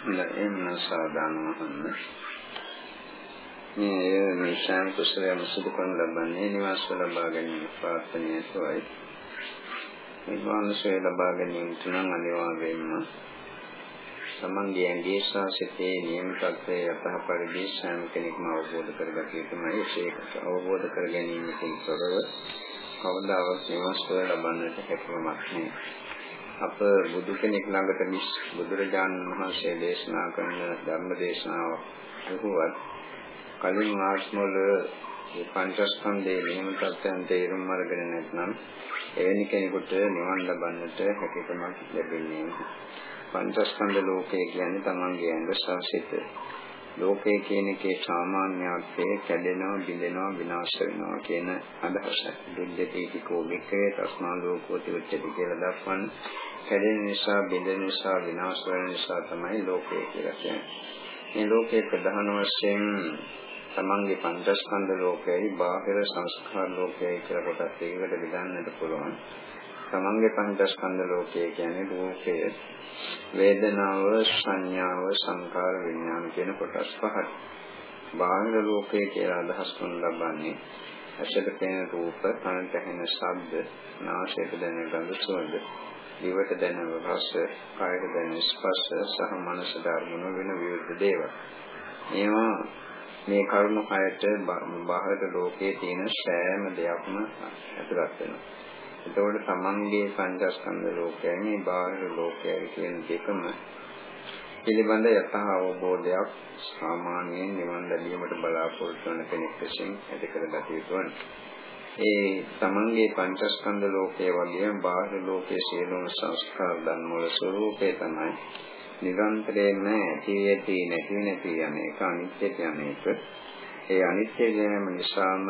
එන්න සාදානම හන්න මේ නිසං කුසලයන් සිදු කරන ලබන්නේ නිවාස ලබා ගැනීම ප්‍රාර්ථනීය සොයි නිවාසය ලබා ගැනීම තුනන් අනිවාර්යයෙන්ම සමන්ගේ ඇඟේ ශාසිතේ නියම තත්ත්වයේ යතහ පරිදි සෑම කෙනෙක්ම අවබෝධ කරගත යුතුමයි. ඒක අවබෝධ කර ගැනීමකින් තොරව කවදාවත් නිවාසය ලබන්නට හැකියාවක් නැහැ අප බුදු කෙනෙක් ළඟට මිස් බුදුරජාණන් වහන්සේ දේශනා කරන ධර්ම දේශනාව අහුවත් කලින් ආත්මවල මේ පංචස්කන්ධයේ නියම තත්ත්වයන් තේරුම් අරගෙන නැත්නම් එවැනි කෙනෙකුට නිවන් ලබන්නට හැකියාවක් ලැබෙන්නේ පංචස්කන්ධ ලෝකය කියන්නේ තමන්ගේ ඇඟ සාසිත. ලෝකය කියන එකේ සාමාන්‍යත්වයේ කැඩෙනවා බිඳෙනවා විනාශ වෙනවා කියන අදහස. දුද්දටි කෝමිකේ තස්මා ලෝකෝති උච්චති කියලා දක්වන්නේ. කැඩෙන නිසා බිඳෙන නිසා විනාශ වෙන නිසා තමයි ලෝකය කියලා කියන්නේ. මේ ලෝකයේ ප්‍රධාන වශයෙන් තමන්ගේ පංචස්කන්ධ ලෝකයයි බාහිර සංස්කාර ලෝකයයි කියලා කොටස් දෙකකට බෙදන්නට පුළුවන්. තමන්ගේ පංචස්කන්ධ ලෝකය කියන්නේ රූපය, වේදනාව, සංඥාව, සංකාර, විඥාන කියන කොටස් පහයි. බාහිර ලෝකය කියලා අදහස් කරන ලබන්නේ ඇසට පෙනෙන රූප, කනට ඇහෙන ශබ්ද, නාසයට දැනෙන ගඳ සුවඳ, දිවට දැනෙන රස, කායට දැනෙන ස්පර්ශ සහ මනසට අරමුණු වෙන විවිධ දේවල්. ඒවා මේ කරුණු හයට බාහිර ලෝකයේ තියෙන සෑම දෙයක්ම ඇතුළත් වෙනවා. එතකොට තමන්ගේ පංචස්කන්ධ ලෝකයයි මේ බාහිර ලෝකයයි කියන දෙකම පිළිබඳ යථා අවබෝධයක් සාමාන්‍යයෙන් නිවන් ලැබීමට බලාපොරොත්තු වන කෙනෙක් විසින් ඇති කරගත යුතු වනවා. ඒ තමන්ගේ පංචස්කන්ධ ලෝකයේ වගේම බාහිර ලෝකයේ සියලුම සංස්කාර ධර්ම වල ස්වરૂපේ තමයි නිරන්තරයෙන්ම ඇති ඇති නැති නැති යන එක අනිත්‍යයට යන එක. ඒ අනිත්‍ය ගැනීම නිසාම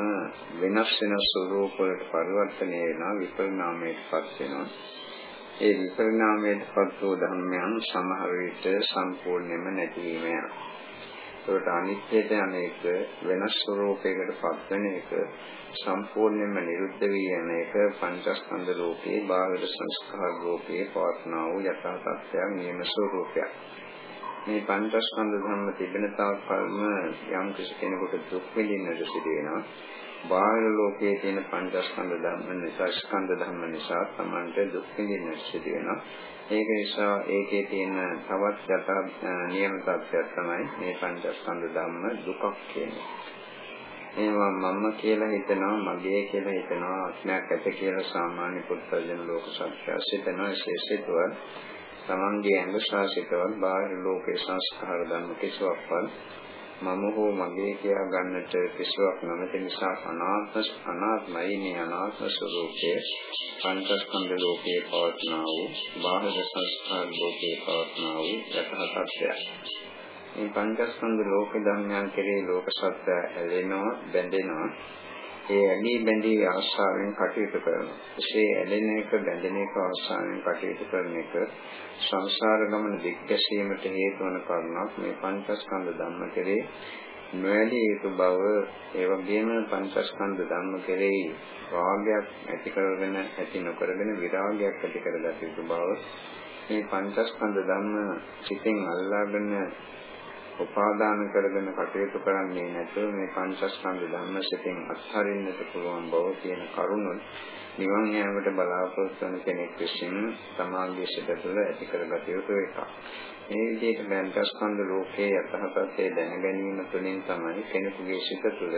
වෙනස් වෙන ස්වરૂප වලට පරිවර්තනය වෙනවා විපරිණාමයටපත් වෙනවා. ඒ විපරිණාමයටපත් වූ ධර්මයන් සමහර විට සම්පූර්ණයෙන්ම නැති වීම යනවා. ඒකට අනිත්‍යයට අනේක වෙනස් ස්වરૂපයකට පත්වෙන එක සම්පූර්ණයෙන්ම නිරුද්ධ වී යන එක පංචස්කන්ධ ලෝකේ බාහිර සංස්කාර ලෝකේ පවත්නා වූ යථා තත්ත්වයක් නියම ස්වરૂපයක්. මේ පංචස්කන්ධ ධර්ම තිබෙන තාක් කල්ම යම් කිසි කෙනෙකුට දුක් විඳින්නට සිදු වෙනවා. බාහිර ලෝකයේ තියෙන පංචස්කන්ධ ධර්ම නිසා ස්කන්ධ ධර්ම නිසා Tamante දුක් විඳින්නට සිදු වෙනවා. ඒක නිසා ඒකේ තියෙන තවත් යථා නියම තත්ත්වයක් තමයි මේ පංචස්කන්ධ ධම්ම දුකක් කියන්නේ. ඒවා මම කියලා හිතනවා මගේ කියලා හිතනවා ආත්මයක් ඇත කියලා සාමාන්‍ය පුත්‍රජන ලෝක සත්‍යය සිතනවා ශේෂිතව තමන්ගේ ඇඟ ශාසිතවත් බාහිර ලෝකේ සංස්කාර ධර්ම කිසිවක්වත් මම හෝ මගේ කියා ගන්නට කිසිවක් නොමැති නිසා අනාත්ම අනාත්මයි මේ අනාත්ම ස්වરૂපයේ පංචස්කන්ධ ලෝකයේ පවත්නා වූ බාහිර සංස්කාර ලෝකයේ පවත්නා වූ යථා තත්ත්වය. මේ පංචස්කන්ධ ලෝක ධර්මයන් කෙරේ ලෝක සත්‍ය ඇලෙනවා බැඳෙනවා ඒ ඇලී බැඳී ආශාවෙන් කටයුතු කරනවා. එසේ ඇලෙන එක බැඳෙන එක ආශාවෙන් කටයුතු කරන එක සංසාර ගමන දිග්ගැසීමට හේතු වන කරුණක් මේ පංචස්කන්ධ ධම්ම කෙරේ නොඇලී යුතු බව ඒ වගේම පංචස්කන්ධ ධම්ම කෙරෙහි රාගයක් ඇති කරගෙන ඇති නොකරගෙන විරාගයක් ඇති කරගත යුතු බව මේ පංචස්කන්ධ ධම්ම සිතෙන් අල්ලාගෙන උපාදාන කරගෙන කටයුතු කරන්නේ නැතුව මේ පංචස්කන්ධ ධර්ම සිතින් අත්හරින්නට පුළුවන් බව කියන කරුණු නිවන් යාමට බලාපොරොත්තු වන කෙනෙක් විසින් සමාගයේ සිට තුළ ඇති කරගත යුතු එකක්. මේ විදිහට පංචස්කන්ධ ලෝකයේ යථාර්ථය දැන ගැනීම තුළින් තමයි කෙනෙකුගේ සිත තුළ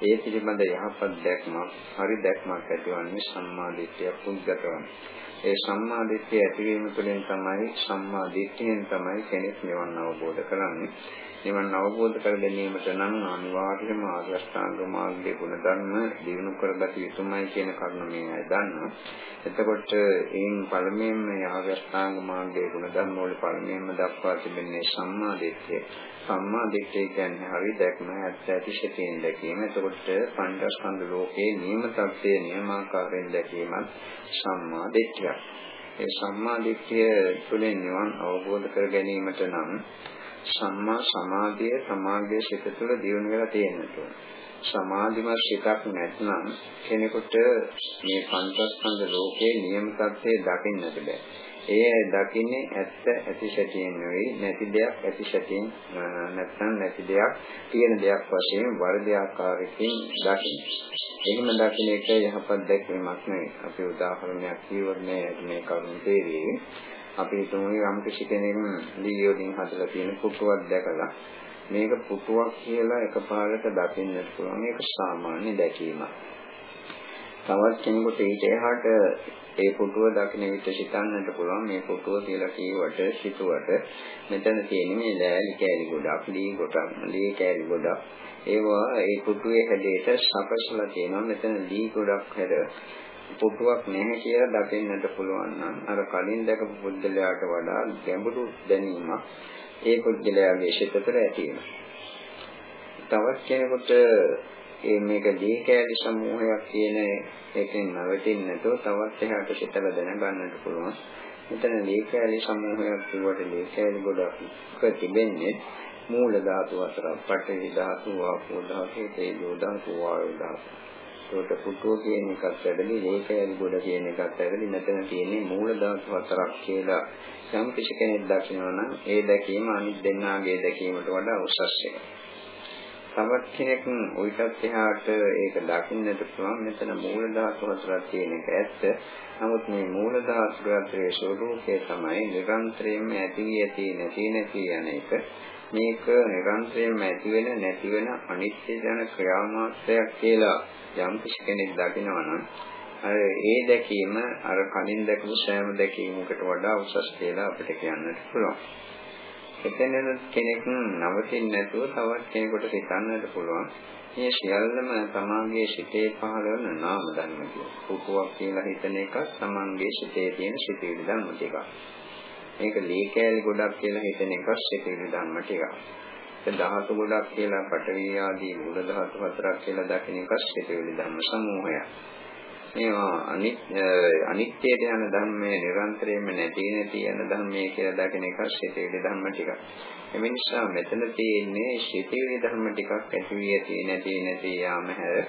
ඒ පිළිබඳ යහපත් දැක්මක්, හරි දැක්මක් ඇතිවන්නේ සම්මා දිට්ඨිය පුද්ගතවන්නේ. ඒ සම්මා දිට්ඨිය ඇතිවීම තුළින් තමයි සම්මා දිට්ඨියෙන් තමයි කෙනෙක් නිවන් අවබෝධ කරන්නේ. නිවන් අවබෝධ කර ගැනීමට නම් අනිවාර්යයෙන්ම ආර්ය අෂ්ටාංග මාර්ගයේ ගුණධර්ම දිනු කරගත යුතුමයි කියන කරුණ මේ අය දන්නවා. එතකොට එයින් පළමුවෙන්ම ආර්ය අෂ්ටාංග මාර්ගයේ ගුණධර්ම වල පළමුවෙන්ම දක්වා තිබෙන්නේ සම්මා දිට්ඨිය. සම්මා දිට්ඨිය කියන්නේ හරි දැක්ම ඇත්ත ඇති සිටින් දැකීම. එතකොට පංචස්කන්ධ ලෝකයේ නියම තත්ත්වයේ නියමාකාරයෙන් දැකීමත් සම්මා දිට්ඨියක්. ඒ සම්මා දිට්ඨිය තුළින් නිවන් අවබෝධ කර ගැනීමට නම් සම්මා සමාධිය සමාධියේ සිත තුළ දියුණු වෙලා තියෙනවා. සමාධිමත් සිතක් නැත්නම් කෙනෙකුට මේ පංචස්කන්ධ ලෝකයේ නියම තත්ත්වය දකින්නට බෑ. ඒ දකින්නේ ඇත්ත ඇති සැටියෙන් නෙවෙයි නැති දෙයක් ඇති සැටියෙන් නැත්නම් නැති දෙයක් තියෙන දෙයක් වශයෙන් වර්ධ ආකාරයකින් දකින්න. එහෙම දකින්න එක යහපත් දැක්වීමක් නෙවෙයි. අපි උදාහරණයක් කියවොත් මේ කරුණ තේරෙන්නේ. අපි හිතමු යම් කිසි කෙනෙක් ලී වලින් හදලා තියෙන පුටුවක් දැකලා මේක පුටුවක් කියලා එකපාරට දකින්නට පුළුවන්. මේක සාමාන්‍ය දැකීමක්. තවත් කෙනෙකුට ඊට එහාට ඒ පුටුව දකින විට සිතන්නට පුළුවන් මේ පුටුව කියලා කියවට සිතුවට මෙතන තියෙන මේ ලෑලි කෑලි ගොඩක් ලී ගොඩක් ලී කෑලි ගොඩක් ඒවා ඒ පුටුවේ හැඩයට සකසලා තියෙනවා මෙතන ලී ගොඩක් හැර පුටුවක් නැහැ කියලා දකින්නට පුළුවන් නම් අර කලින් දැකපු පුද්ගලයාට වඩා ගැඹුරු දැනීමක් ඒ පුද්ගලයාගේ සිත තුළ ඇති වෙනවා. තවත් කෙනෙකුට ඒ මේක දී කැලි සමූහයක් කියන එකෙන් නවතින්න නැතුව තවත් එහාට සිතලා දැනගන්නට පුළුවන්. මෙතන දී කැලි සමූහයක් කියවට දී කැලි ගොඩක් තිබෙන්නේ මූල ධාතු හතරක්. පඨවි ධාතු, ආපෝ ධාතු, තේජෝ ධාතු, වායු ධාතු. ඒකට පුටුව කියන එකත් ඇදලි, දී කැලි ගොඩ කියන එකත් ඇදලි මෙතන තියෙන්නේ මූල ධාතු හතරක් කියලා යම් කිසි කෙනෙක් දකිනවා නම් ඒ දැකීම අනිත් දෙන්නාගේ දැකීමට වඩා උසස් එකක්. තවත් කෙනෙක් උවිතත් එහාට ඒක දකින්නට පුළුවන් මෙතන මූල ධාතු හතරක් තියෙන එක ඇත්ත. නමුත් මේ මූල ධාතු හතරේ ස්වરૂපය තමයි නිරන්තරයෙන්ම ඇති ඇති නැති නැති යන එක. මේක නිරන්තරයෙන්ම ඇති වෙන නැති වෙන අනිත්‍ය යන ක්‍රියාමාත්‍රයක් කියලා යම් කෙනෙක් දකිනවා නම් අර ඒ දැකීම අර කලින් දැකපු සෑම දැකීමකට වඩා උසස් කියලා අපිට කියන්නත් පුළුවන්. එතන කෙනෙක් නවතින්නේ නැතුව තවත් කෙනෙකුට හිතන්නට පුළුවන්. මේ සියල්ලම තමාගේ සිතේ පහළ වෙන නාම ධර්ම කියලා. රූපයක් කියලා හිතන එක තමාගේ සිතේ තියෙන සිතේ ධර්ම ටික. මේක ලීකෑලි ගොඩක් කියලා හිතන එක සිතේ ධර්ම ටික. ඒ ධාතු ගොඩක් කියලා පඨවි ආදී මූල ධාතු හතරක් කියලා දකින එක සිතේ ධර්ම සමූහයක්. මේවා අනිත්‍යයට යන ධර්මයේ නිරන්තරයෙන්ම නැති නැති යන ධර්මයේ කියලා දකින එක ශීතීලි ධර්ම ටික. ඒ නිසා මෙතන තියෙන්නේ ශීතීලි ධර්ම ටිකක් ඇති වී ඇති නැති නැති යාම හැර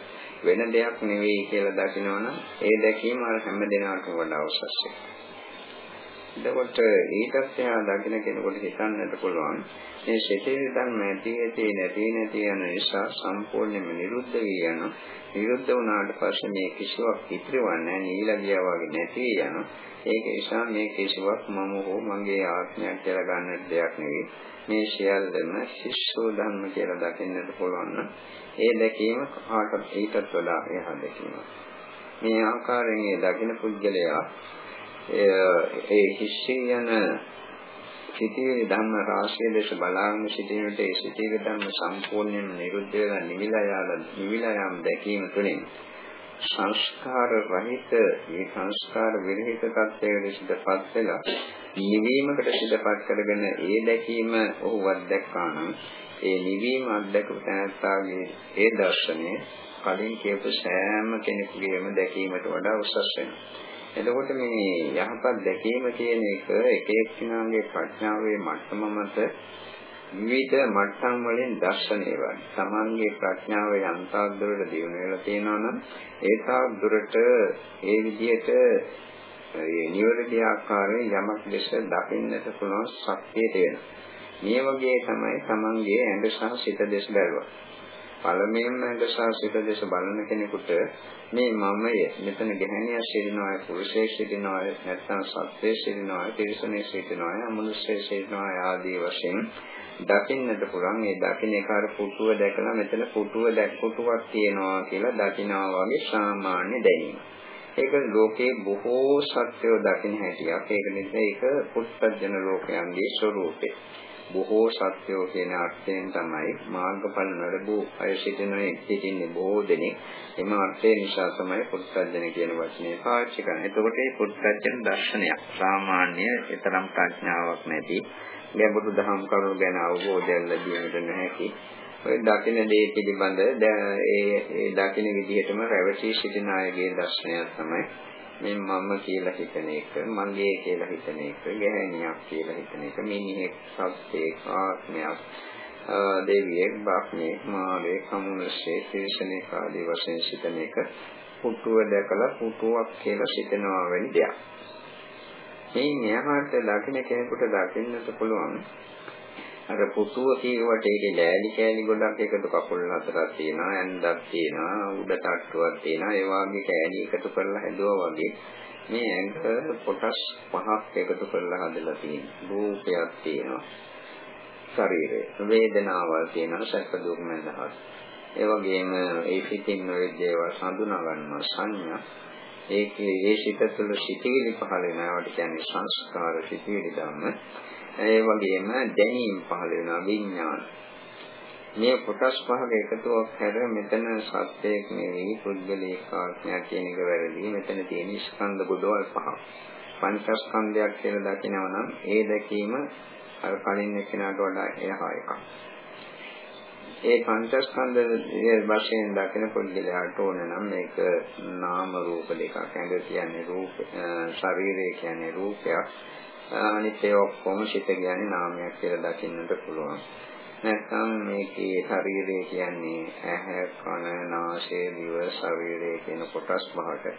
වෙන දෙයක් නෙවෙයි කියලා දකිනවනම් ඒ දැකීම අර හැම දිනකටම වඩා උසස් එතකොට ඊටත් එහා දකින්න කෙනෙකුට හිතන්නට පුළුවන් මේ ශීතීලි ධර්ම ඇති ඇති නැති නැති යන නිසා සම්පූර්ණයෙන්ම නිරුද්ධ වී යනවා. නිරුද්ධ වුණාට පස්සේ මේ කිසිවක් ඉතිරවන්නේ නීලා ගියා වගේ නැති යනවා. ඒක නිසා මේ කිසිවක් මම හෝ මගේ ආත්මයක් කියලා ගන්න දෙයක් නෙවෙයි. මේ සියල්ලම ශිෂ්‍යෝ ධර්ම කියලා දකින්නට පුළුවන් නම් ඒ දැකීම කාටත් ඊටත් වඩා එහා දැකීම. මේ ආකාරයෙන් ඒ දකින්න පුද්ගලයා ඒ හිස්සී යන සිටියේ ධර්ම රාශිය ලෙස බලාගෙන සිටිනට ඒ සිටියේ ධර්ම සම්පූර්ණයෙන්ම නිරුද්ධ වෙලා නිවිලා යාලා නිවිලා යාම දැකීම තුළින් සංස්කාර රහිත මේ සංස්කාර විරහිත තත්ත්වයට සිදුපත් වෙලා නිවීමකට සිදුපත් කරගෙන ඒ දැකීම ඔහු අත්දැක්කා නම් ඒ නිවීම අත්දැකපු තැනත්තාගේ ඒ දර්ශනය කලින් කියපු සෑම කෙනෙකුගේම දැකීමට වඩා උසස් වෙනවා. එතකොට මේ යහපත් දැකීම කියන එක එක එක්කිනාගේ ප්‍රඥාවේ මට්ටම මත විවිධ මට්ටම් වලින් දැర్శණය වන. තමන්ගේ ප්‍රඥාව යම්තාක් දුරට දියුණු වෙලා තියෙනවා නම් ඒ තාක් දුරට ඒ විදිහට ඒ නිවැරදි ආකාරයෙන් යමක් ලෙස දකින්නට පුළුවන් ශක්තිය තියෙනවා. මේ වගේ තමයි තමන්ගේ ඇඟ සහ සිත දෙස බැලුවා. පළමුවෙන්ම දශාසිත දේශ බලන කෙනෙකුට මේ මමය මෙතන ගැහණියක් සිටිනවා පුරුෂයෙක් සිටිනවා නැත්නම් සත්වයෙක් සිටිනවා තිරිසනෙක් සිටිනවා අමනුෂ්‍යයෙක් සිටිනවා ආදී වශයෙන් දකින්නට පුළුවන් ඒ දකින්න එක අර පුටුව දැකලා මෙතන පුටුව දැක් පුටුවක් තියෙනවා කියලා දකිනවා වගේ සාමාන්‍ය දැනීම. ඒක ලෝකේ බොහෝ සත්‍යෝ දකින්න හැටියක්. ඒක නිසා ඒක පුත්ත්ජන ලෝකයන්ගේ ස්වરૂපේ. බොහෝ සත්‍යෝ කියන අර්ථයෙන් තමයි මාර්ගඵල නරඹූ අය සිටිනේ සිටින්නේ බොහෝ දෙනෙක්. එම අර්ථය නිසා තමයි පුත්සජන කියන වචනේ පාවිච්චි කරන්නේ. එතකොට මේ පුත්සජන දර්ශනයක් සාමාන්‍ය ඊතරම් ප්‍රඥාවක් නැති ගැඹුරු දහම් කරුණු ගැන අවබෝධයක් ලැබීමට නොහැකි ඔය දකින්න දේ පිළිබඳ ඒ ඒ දකින්න විදිහටම රැවටි සිටින අයගේ දර්ශනයක් තමයි මේ මම කියලා හිතන එක, මගේ කියලා හිතන එක, ගැහණියක් කියලා හිතන එක, මිනිහෙක්, සත්ත්වෙක්, ආත්මයක්, දෙවියෙක්, බ්‍රහ්මයෙක්, මාළයෙක්, කමුණෙක්, තිරිසනෙක් ආදී වශයෙන් සිතන එක පුටුව දැකලා පුටුවක් කියලා සිතනවා වැනි දෙයක්. මේ මෙහාට දකින්න කෙනෙකුට දකින්නට පුළුවන් අර පුතුව කියවට ඒකේ ලෑලි කෑලි ගොඩක් එකතු කකුල් හතරක් තියෙනවා ඇඳක් තියෙනවා උඩ තට්ටුවක් තියෙනවා ඒ වගේ කෑලි එකතු කරලා හැදුවා වගේ මේ ඇඟ කොටස් පහක් එකතු කරලා හදලා තියෙනවා රූපයක් තියෙනවා. ශරීරය වේදනාවල් තියෙනවා සැප දුක් නැදහස් ඒ වගේම ඒ සිතින් ඔය දේවල් හඳුනා ගන්නවා සංඥා ඒකේ ඒ සිත තුළ සිටිවිලි පහළ වෙනවට කියන්නේ සංස්කාර සිටිවිලි ධම්ම ඒ වගේම දැනීම් පහළ වෙනවා විඥාන. මේ කොටස් පහක එකතුවක් හැර මෙතන සත්‍යයක් නෙවෙයි පුද්ගලික ආත්මයක් කියන එක වැරදි. මෙතන තියෙන ස්කන්ධ ගොඩවල් පහක්. පංචස්කන්ධයක් කියලා දකිනවා නම් ඒ දැකීම අර කලින් එක්කනට වඩා එහා එකක්. ඒ පංචස්කන්ධ වශයෙන් දකින පුද්ගලයාට ඕන නම් මේක නාම රූප දෙකක්. ඇඟ කියන්නේ රූප, ශරීරය කියන්නේ රූපයක්. අනිත් ඒ ඔක්කොම සිත කියන්නේ නාමයක් කියලා දකින්නට පුළුවන්. නැත්නම් මේකේ ශරීරය කියන්නේ ඇහැ, කන, නාසය, දිව, ශරීරය කියන කොටස් පහකට.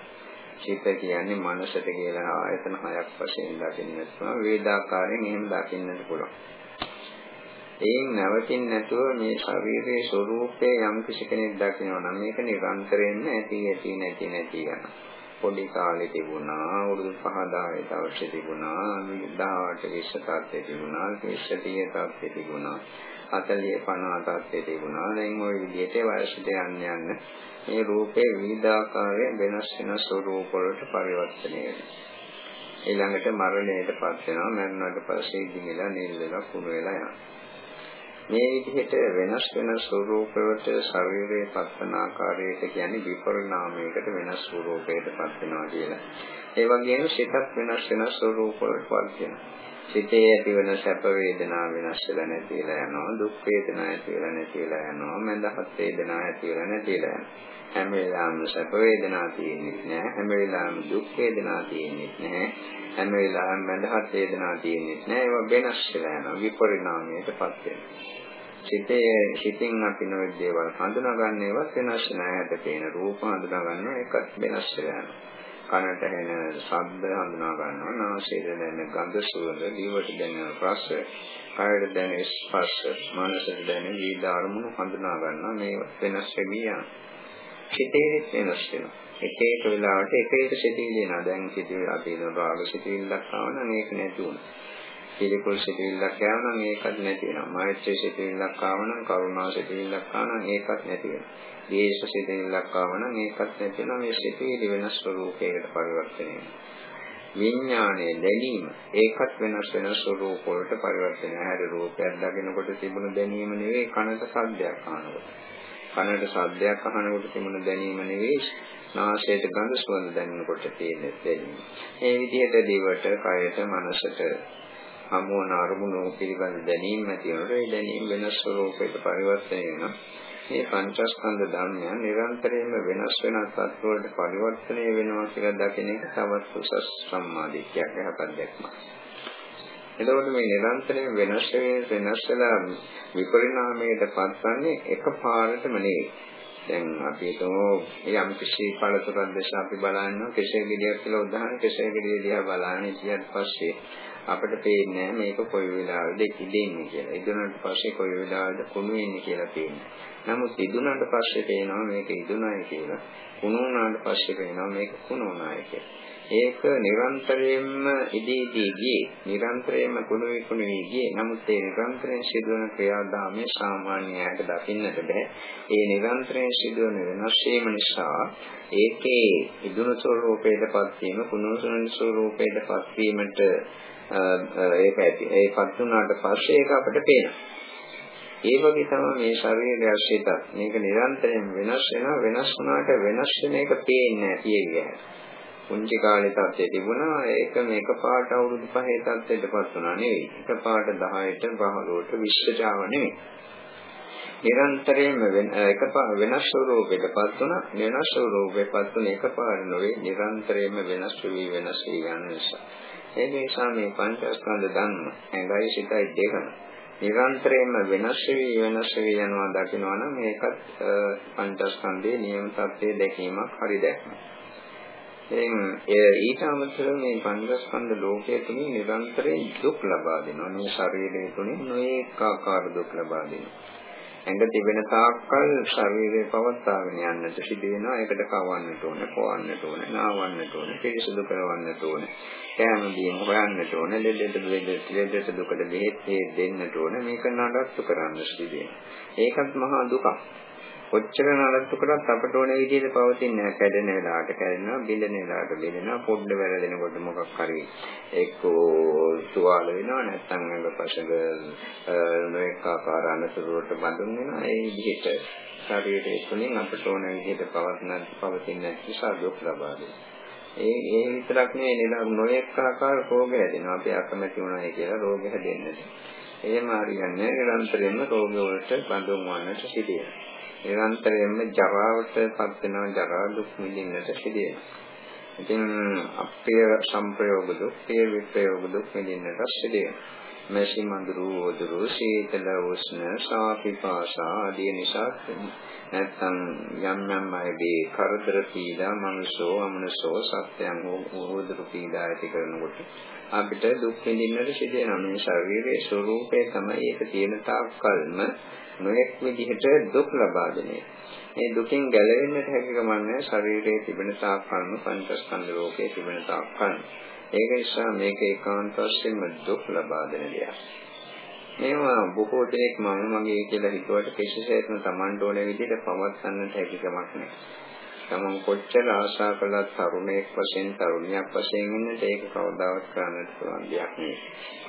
චිත්ත කියන්නේ මනසට කියලා ආයතන හයක් වශයෙන් දකින්නට පුළුවන්. වේදාකාරයෙන් එහෙම දකින්නට පුළුවන්. එයින් නැවතින් නැතුව මේ ශරීරයේ ස්වરૂපය යම් කිසි කෙනෙක් දකිනවා නම් මේක නිරන්තරයෙන්ම ඇති ඇති නැති නැති යනවා. පොඩි කාලේ තිබුණා අවුරුදු 5 10 අවශ්‍ය තිබුණා 18 20 තත්ත්වයේ තිබුණා 20 30 තත්ත්වයේ තිබුණා 40 50 තත්ත්වයේ තිබුණා. දැන් ওই විදිහට වයසට යන්න යන්න මේ රූපේ විවිධාකාරයෙන් වෙනස් වෙන ස්වරූප වලට පරිවර්තනය වෙනවා. ඊළඟට මරණයටපත් වෙනවා මරණයට පස්සේ ඉදිමිලා නිල් වෙලා කුණු වෙලා යනවා. මේ විදිහට වෙනස් වෙන ස්වરૂපවලට ශරීරයේ පත්වන ආකාරයට කියන්නේ විපරිණාමයකට වෙනස් ස්වરૂපයකට පත් වෙනවා කියලා. ඒ වගේම සිතක් වෙනස් වෙන ස්වરૂපවලට පත් වෙනවා. සිතේ ඇතිවන සැප වේදනා වෙනස් වෙලා නැතිලා යනවා. දුක් වේදනා ඇතිවලා නැතිලා යනවා. මඳහත් වේදනා ඇතිවලා නැතිලා යනවා. හැම වෙලාවෙම සැප වේදනා තියෙන්නේ නැහැ. හැම වෙලාවෙම දුක් වේදනා තියෙන්නේ නැහැ. හැම වෙලාවෙම මඳහත් වේදනා තියෙන්නේ නැහැ. ඒවා වෙනස් වෙලා යනවා. විපරිණාමයටපත් වෙනවා. සිතේ සිතින් අපි නොයෙක් දේවල් හඳුනාගන්න ඒවත් වෙනස් නැහැ. පේන රූප හඳුනා ගන්න එකත් වෙනස් වෙනවා. කනට ඇහෙන ශබ්ද හඳුනා ගන්නවා. නාසයට දැනෙන ගඳ සුවඳ, දිවට දැනෙන රස, කයට දැනෙන ස්පර්ශ, මනසට දැනෙන විවිධ අරමුණු හඳුනා ගන්නවා. මේ වෙනස් වෙමිය යනවා. සිතේ වෙනස් වෙනවා. එක එක වෙලාවට එක එක සිතිවිලි එනවා. දැන් සිතිවිලි අපි රාග සිතිවිල්ලක් ආවම මේක නැති වුණා. පිළිකුල් සිතිවිල්ලක් ආවනම් ඒකත් නැති වෙනවා. මෛත්‍රී සිතිවිල්ලක් ආවනම් කරුණා සිතිවිල්ලක් ආවනම් ඒකත් නැති වෙනවා. දේශ සිතිවිල්ලක් ආවනම් ඒකත් නැති වෙනවා. මේ සිතිවිලි වෙනස් ස්වરૂපයකට පරිවර්තනය වෙනවා. විඥානයේ දැනීම ඒකත් වෙනස් වෙන ස්වરૂප වලට පරිවර්තනය. හැර රූපයක් දකිනකොට තිබුණු දැනීම නෙවෙයි කනට ශබ්දයක් අහනකොට. කනට ශබ්දයක් අහනකොට තිබුණු දැනීම නෙවෙයි නාසයට ගඳ සුවඳ දැනෙනකොට තියෙන දැනීම. මේ විදිහට දිවට, කයට, මනසට හමුවන අරමුණු පිළිබඳ දැනීම ඇති වෙනකොට ඒ දැනීම වෙනස් ස්වરૂපයකට පරිවර්තනය වෙනවා. මේ පංචස්කන්ධ ධර්මයන් නිරන්තරයෙන්ම වෙනස් වෙන සත්වවලට පරිවර්තනය වෙනවා කියලා දකින එක තවත් උසස් සම්මාදිට්ඨියක් යහපත් දැක්මක්. එතකොට මේ නිරන්තරයෙන් වෙනස් වෙනස් වෙලා විපරිණාමයට පත්වන්නේ එකපාරටම නෙවෙයි. දැන් අපි හිතමු යම් කිසි පළතුරක් දැස අපි බලනවා කෙසේ ගෙඩියක් කියලා උදාහරණ කෙසේ ගෙඩිය දිහා බලන්නේ ඊට පස්සේ අපිට පේන්නේ මේක කොයි වෙලාවද ඉදෙන්නේ කියලා. ඉදුණාට පස්සේ කොයි වෙලාවද කුණු වෙන්නේ කියලා පේන්නේ. නමුත් ඉදුණාට පස්සේ පේනවා මේක ඉදුණායි කියලා. කුණු වුණාට පස්සේ පේනවා මේක කුණු වුණායි කියලා. ඒක නිරන්තරයෙන්ම ඉදීදී ගියේ. නිරන්තරයෙන්ම කුණු විකුණු වී ගියේ. නමුත් ඒ නිරන්තරයෙන් සිදුවන ක්‍රියාදාමයේ සාමාන්‍යයට දකින්නට බෑ. ඒ නිරන්තරයෙන් සිදුවන වෙනස් වීම නිසා ඒකේ ඉදුණු ස්වરૂපයටපත් වීම කුණු ස්වરૂපයටපත් වීමට ඒක ඇති. ඒපත් වුණාට පස්සේ ඒක අපිට පේනවා. ඒ වගේ තමයි මේ ශරීරය ඇසිත. මේක නිරන්තරයෙන් වෙනස් වෙනවා වෙනස් වුණාට වෙනස් වෙන එක පේන්නේ නැහැ පුංචි කාලේ තත්ත්වයේ තිබුණා ඒක මේක පාට අවුරුදු 5 තත්ත්වයටපත් වුණා නෙවෙයි. එක පාට 10ට 15ට 20ට ආව නෙවෙයි. නිරන්තරයෙන්ම එක වෙනස් ස්වරූපයකටපත් වුණා වෙනස් ස්වරූපයකටපත් වුණ එකපාර නොවේ නිරන්තරයෙන්ම වෙනස් වී වෙනස් වී යන නිසා ඒ නිසා මේ පංචස්කන්ධ ධර්ම ඇඟයි සිතයි දෙකම නිරන්තරයෙන්ම වෙනස් වෙවි වෙනස් වෙවි යනවා දකිනවා නම් මේකත් පංචස්කන්ධයේ නියම තත්ත්වයේ දැකීමක් හරි දැක්ම. එයින් ඊට අමතරව මේ පංචස්කන්ධ ලෝකයේ තුලින් නිරන්තරයෙන් දුක් ලබා දෙනවා. මේ ශරීරය තුලින් නොඑක ආකාර දුක් ලබා දෙනවා. ඇඟ තිබෙන තාක්කල් ශරීරය පවත්වාගෙන යන්නට සිදු වෙනවා. ඒකට කවන්නට ඕන, පොවන්නට ඕන, නාවන්නට ඕන, පිරිසුදු කරවන්නට ඕන. කෑම බීම හොයන්නට ඕන, ලෙඩට ලෙඩට ලෙඩට දුකට බෙහෙත් දෙන්නට ඕන. මේක නඩත්තු කරන්න සිදු වෙනවා. ඒකත් මහා දුකක්. කොච්චර නඩත්තු කරත් අපට ඕන විදිහට පවතින්නේ නැහැ. කැඩෙන වෙලාවට කැඩෙනවා, බිඳෙන වෙලාවට බිඳෙනවා, පොඩ්ඩ වැරදෙනකොට මොකක් හරි එක්කෝ තුවාල වෙනවා, නැත්නම් අඟපසඟ නොඑක ආකාර අනතුරුවට බඳුන් වෙනවා. ඒ විදිහට ශරීරයේ තුලින් අපට ඕන විදිහට පවත්න පවතින නිසා දුක් ලබා දෙනවා. ඒ ඒ විතරක් නෙවෙයි නේද නොයෙක් ආකාර රෝග හැදෙනවා. අපි අකමැති වුණායි කියලා රෝග හැදෙන්නේ. එහෙම හරියන්නේ නිරන්තරයෙන්ම රෝග වලට බඳුන් වන්නට සිදුවෙනවා. නිරන්තරයෙන්ම ජරාවට පත් වෙනවා ජරා දුක් විඳින්නට සිදු ඉතින් අපේ සම්ප්‍රයෝග දුක්, ප්‍රිය විප්‍රයෝග දුක් විඳින්නට සිදු මෙසි මඳුරු වදුරු සීතල උෂ්ණ සාපිපාසා ආදී නිසා නැත්නම් යම් යම් අයගේ කරදර පීඩා මනුෂ්‍යෝ අමනුෂ්‍යෝ සත්‍යයන් වදුරු පීඩා ඇති කරනකොට අපිට දුක් විඳින්නට සිදු වෙනවා මේ ශරීරයේ ස්වરૂපය තමයි ඒක. තියෙන තාක් කල්ම නොඑක් විදිහට දුක් ලබා දෙන්නේ. මේ දුකින් ගැලවෙන්නට හැකියාවක් නැහැ ශරීරයේ තිබෙන තාක් කර්ම පංචස්කන්ධ ලෝකයේ තිබෙන තාක් කර්ම. ඒක නිසා මේක ඒකාන්ත වශයෙන්ම දුක් ලබා දෙන දෙයක්. මේවා බොහෝ දෙනෙක් මම මගේ කියලා හිතුවට කිසිසේත්ම Tamanට ඕන විදිහට පවත්වන්නට හැකියාවක් නැහැ. තමන් කොච්චර ආශා කළත් තරුණයෙක් වශයෙන් තරුණියක් වශයෙන් ඉන්නට ඒක කවදාවත් කරන්නට පුළුවන් දෙයක් නෙවෙයි.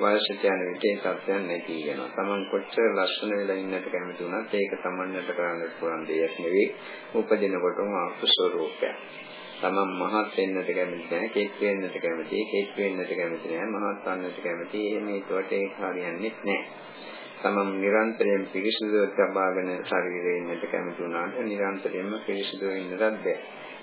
වයසට යන විට ඒ සත්‍යයන් නැති වෙනවා. තමන් කොච්චර ලස්සන වෙලා ඉන්නට කැමති වුණත් ඒක තමන්ට කරන්නට පුළුවන් දෙයක් නෙවෙයි. උපදිනකොටම ආකුස්වරූපයක්. තමන් මහත් වෙන්නට කැමති නැහැ, කෙට් වෙන්නට කැමති, කෙට් වෙන්නට කැමති නැහැ, මහත් වන්නට කැමති. මේ ඒකට ඒක හරියන්නේ නැහැ. තමන් නිරන්තරයෙන් පිරිසිදු තබාගෙන ශරීරයේ ඉන්නට කැමති වුණාට නිරන්තරයෙන්ම පිරිසිදු වෙන්නත් බැහැ.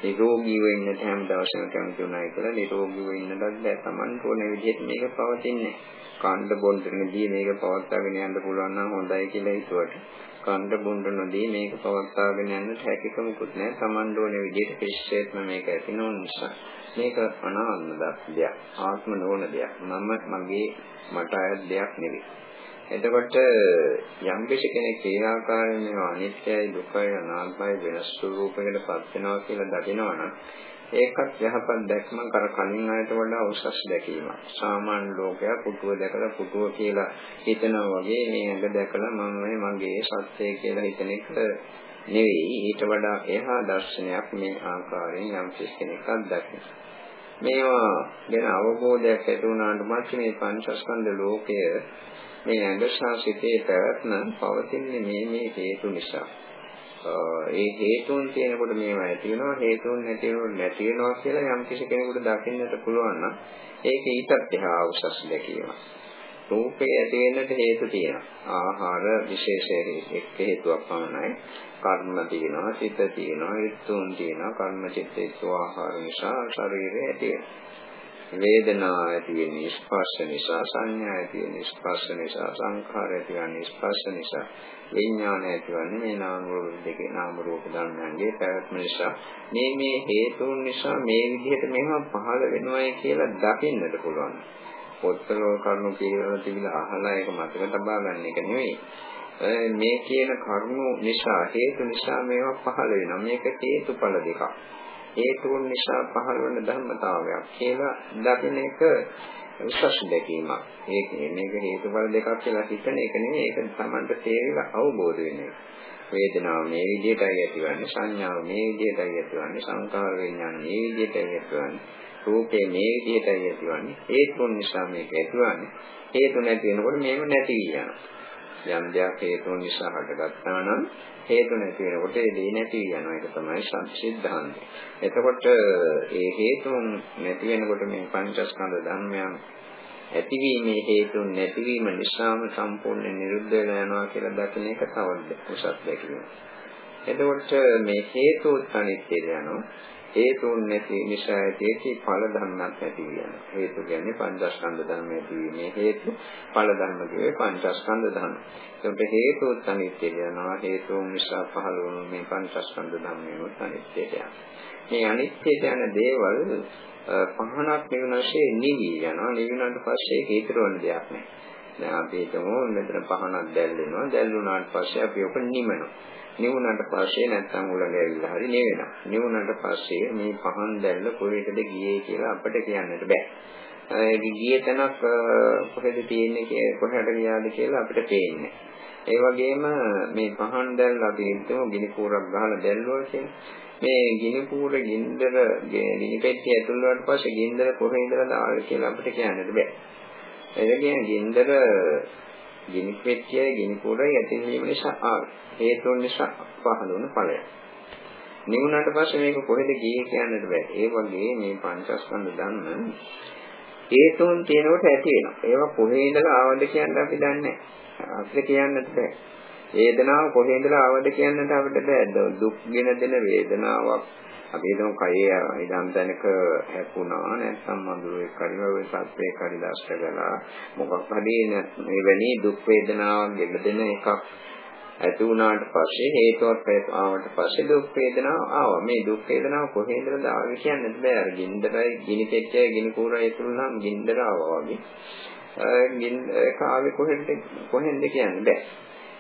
නිරෝගීව ඉන්නට හැම දවසම කැමති වුණායි කියලා නිරෝගීව ඉන්නත් බැහැ. තමන් ඕන විදිහට මේක පවතින්නේ. කාණ්ඩ බොණ්ඩනදී මේක පවත්වාගෙන යන්න පුළුවන් නම් හොඳයි කියලා හිතුවට කාණ්ඩ බොණ්ඩනදී මේක පවත්වාගෙන යන්න හැකියාවකුත් නැහැ. තමන් ඕන විදිහට කිසිසේත්ම මේක ඇති නොවන නිසා. මේක අනාත්ම දෙයක්. ආත්ම නොවන දෙයක්. මම මගේ මට අයත් දෙයක් නෙවෙයි. එතකොට යම් කෙනෙක් ඒ ආකාරයෙන් මේ අනිත්‍යයි දුකයි අනාත්මයි වෙනස් ස්වરૂපයකට පත් වෙනවා කියලා දකිනවනම් ඒකත් යහපත් දැක්මක් අර කලින් අයට වඩා උසස් දැකීමක්. සාමාන්‍ය ලෝකයා පුටුව දැකලා පුටුව කියලා හිතනවා වගේ මේ ඇඟ දැකලා මම මගේ සත්‍යය කියලා හිතන එක නෙවෙයි. ඊට වඩා එහා දර්ශනයක් මේ ආකාරයෙන් යම් කෙනෙක් අත්දකිනවා. මේවා ගැන අවබෝධයක් ඇති වුණාට පස්සේ මේ පංචස්කන්ධ ලෝකය මේ ඇඟසාසිතේ පැවැත්ම පවතින්නේ මේ මේ හේතු නිසා. ඒ හේතුන් තියෙනකොට මේවා ඇති වෙනවා හේතුන් නැති වෙනකොට නැති වෙනවා කියලා යම් කිසි කෙනෙකුට දකින්නට පුළුවන් නම් ඒක ඊටත් එහා උසස් දැකීමක්. රූපේ ඇති වෙන්නට හේතු තියෙනවා. ආහාර විශේෂ එක් හේතුවක් පමණයි. කර්ම තියෙනවා, චිත්ත තියෙනවා, ඍතුන් තියෙනවා. කර්ම චිත්ත ආහාර නිසා ශරීරය ඇති වෙනවා. වේදනා ඇති වෙන්නේ ස්පර්ශ නිසා සංඥා ඇති වෙන්නේ ස්පර්ශ නිසා සංඛාර ඇති වෙන්නේ ස්පර්ශ නිසා විඥාන ඇතිවන්නේ මේ නාම රූප දෙකේ නාම රූප ධර්මයන්ගේ පැවැත්ම නිසා. මේ මේ හේතුන් නිසා මේ විදිහට මේවා පහළ වෙනවායි කියලා දකින්නට පුළුවන්. පොත්වල කරුණු කියලා තිබිලා අහලා ඒක මතක තබා ගන්න එක නෙවෙයි. මේ කියන කරුණු නිසා හේතු නිසා මේවා පහළ වෙනවා. මේක හේතුඵල දෙකක්. හේතුන් නිසා පහළ වන ධර්මතාවයක් කියලා දකින එක උසස් දැකීමක්. ඒක මේක හේතුඵල දෙකක් කියලා හිතන එක නෙමෙයි ඒක තමන්ට තේරිලා අවබෝධ වෙන එක. වේදනාව මේ විදිහටයි ඇතිවන්නේ සංඥාව මේ විදිහටයි ඇතිවන්නේ සංකාර විඥාන මේ විදිහටයි ඇතිවන්නේ රූපේ මේ විදිහටයි ඇතිවන්නේ හේතුන් නිසා මේක ඇතිවන්නේ හේතු නැති වෙනකොට මේව නැති යනවා යම් දෙයක් හේතුන් නිසා හටගත්තා නම් හේතු නැති වෙනකොට ඒ දේ නැති යනවා. ඒක තමයි සංසිද්ධාන්තය. එතකොට ඒ හේතුන් නැති වෙනකොට මේ පංචස්කන්ධ ධර්මයන් ඇතිවීමේ හේතුන් නැතිවීම නිසාම සම්පූර්ණ නිරුද්ධ වෙලා යනවා කියලා දකින එක තවත් උසස් දැකීම. එතකොට මේ හේතුත් අනිත්‍යද යනවා. හේතුන් නැති නිසා ඇති ඵල ධර්මයක් නැති වෙනවා. හේතු කියන්නේ පංචස්කන්ධ ධර්ම ඇතිවීමේ හේතු ඵල ධර්ම කියේ පංචස්කන්ධ ධර්ම. ඒකට හේතුත් අනිත්‍ය වෙනවා. හේතුන් නිසා පහළ වුණු මේ පංචස්කන්ධ ධර්මයන් අනිත්‍ය වෙනවා. මේ අනිත්‍යයට යන දේවල් පහනක් නිවනසේ නිවි යනවා. නිවිනාට පස්සේ හේතුරවන දෙයක් නෑ. දැන් අපි හිතමු මෙතන පහනක් දැල්වෙනවා. දැල්ුණාට පස්සේ අපි ඔක නිමනවා. නිවුණාට පස්සේ නැත්තම් උලඟ ඇවිල්ලා හරි නිවෙනවා. නිවුණාට පස්සේ මේ පහන් දැල්ල කොහෙටද ගියේ කියලා අපිට කියන්නට බෑ. ඒ ගියේ තැනක් කොහෙද තියෙන්නේ කොහෙට ගියාද කියලා අපිට පේන්නේ. ඒ වගේම මේ පහන් දැල්ල අපි හිතමු ගිනි කූරක් ගහලා දැල්ලුවා කියන්නේ. මේ ගිනි කූර ගින්දර ගිනි පෙට්ටිය ඇතුල් වුණාට පස්සේ ගින්දර කොහේ ඉඳලාද ආවේ කියලා අපිට කියන්නට බෑ. ඒ කියන්නේ ගින්දර ගිනි පෙට්ටියයි ගිනි කූරයි ඇතිවීම නිසා ආවේ. හේතුන් නිසා පහළ වුණ ඵලයක්. නිවුණාට පස්සේ මේක කොහෙද ගියේ කියන්නට බෑ. ඒ වගේ මේ පංචස්කන්ධ ධර්ම හේතුන් තියෙනකොට ඇති වෙනවා. ඒවා කොහේ ඉඳලා ආවද කියන්න අපි දන්නේ නැහැ. අපිට කියන්නත් බෑ. වේදනාව කොහේ ඉඳලා ආවද කියන්නත් අපිට බෑ. දුක් ගෙන දෙන වේදනාවක් අපි හිතමු කයේ ඉදම් තැනක හැපුණා නැත්නම් මඳුරේ කරිව ඔය සත්වේ කරි දැස්ත ගලා මොකක් හරි මෙවැනි දුක් වේදනාවක් ගෙබදෙන එකක් ඇති වුණාට පස්සේ හේතුවක් ආවට පස්සේ දුක් වේදනාව ආවා. මේ දුක් වේදනාව කොහේදද ආවේ කියන්නත් බෑ. අර ගින්දරයි, ගිනි පෙට්ටියයි, ගිනි කූරයි තුනනම් ගින්දර ආවා වගේ. ගින් ඒක ආවේ කොහෙන්ද කොහෙන්ද කියන්න බෑ.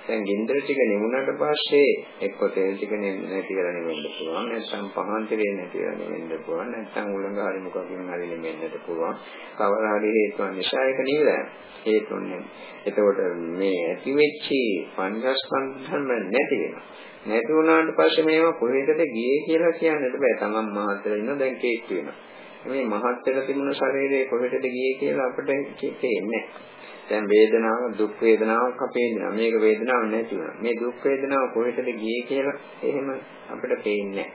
දැන් ගින්දර ටික නිමුණාට පස්සේ එක්ක තෙල් ටික නැති කරලා නෙමෙන්න පුළුවන්. නැත්නම් පහන් තෙලේ නැති කරලා නෙමෙන්න පුළුවන්. නැත්නම් උලඟ හරි මොකකින් හරි නෙමෙන්නට පුළුවන්. කවර හරි හේතුවක් නිසා ඒක නිවිලා හේතුන්නේ එතකොට මේ ඇති වෙච්චි පංචස්කන්ධ ධර්ම නැති වෙනවා. නැති වුණාට පස්සේ මේවා කොහෙටද ගියේ කියලා කියන්නට බෑ. තමන් මහත්තයා ඉන්න දැන් කේක් වෙනවා. මේ මහත්තයා තිබුණ ශරීරය කොහෙටද ගියේ කියලා අපිට තේන්නේ නැහැ දැන් වේදනාව දුක් වේදනාවක් අපේ ඉන්නවා. මේක වේදනාවක් නැති වෙනවා. මේ දුක් වේදනාව කොහෙටද ගියේ කියලා එහෙම අපිට පේන්නේ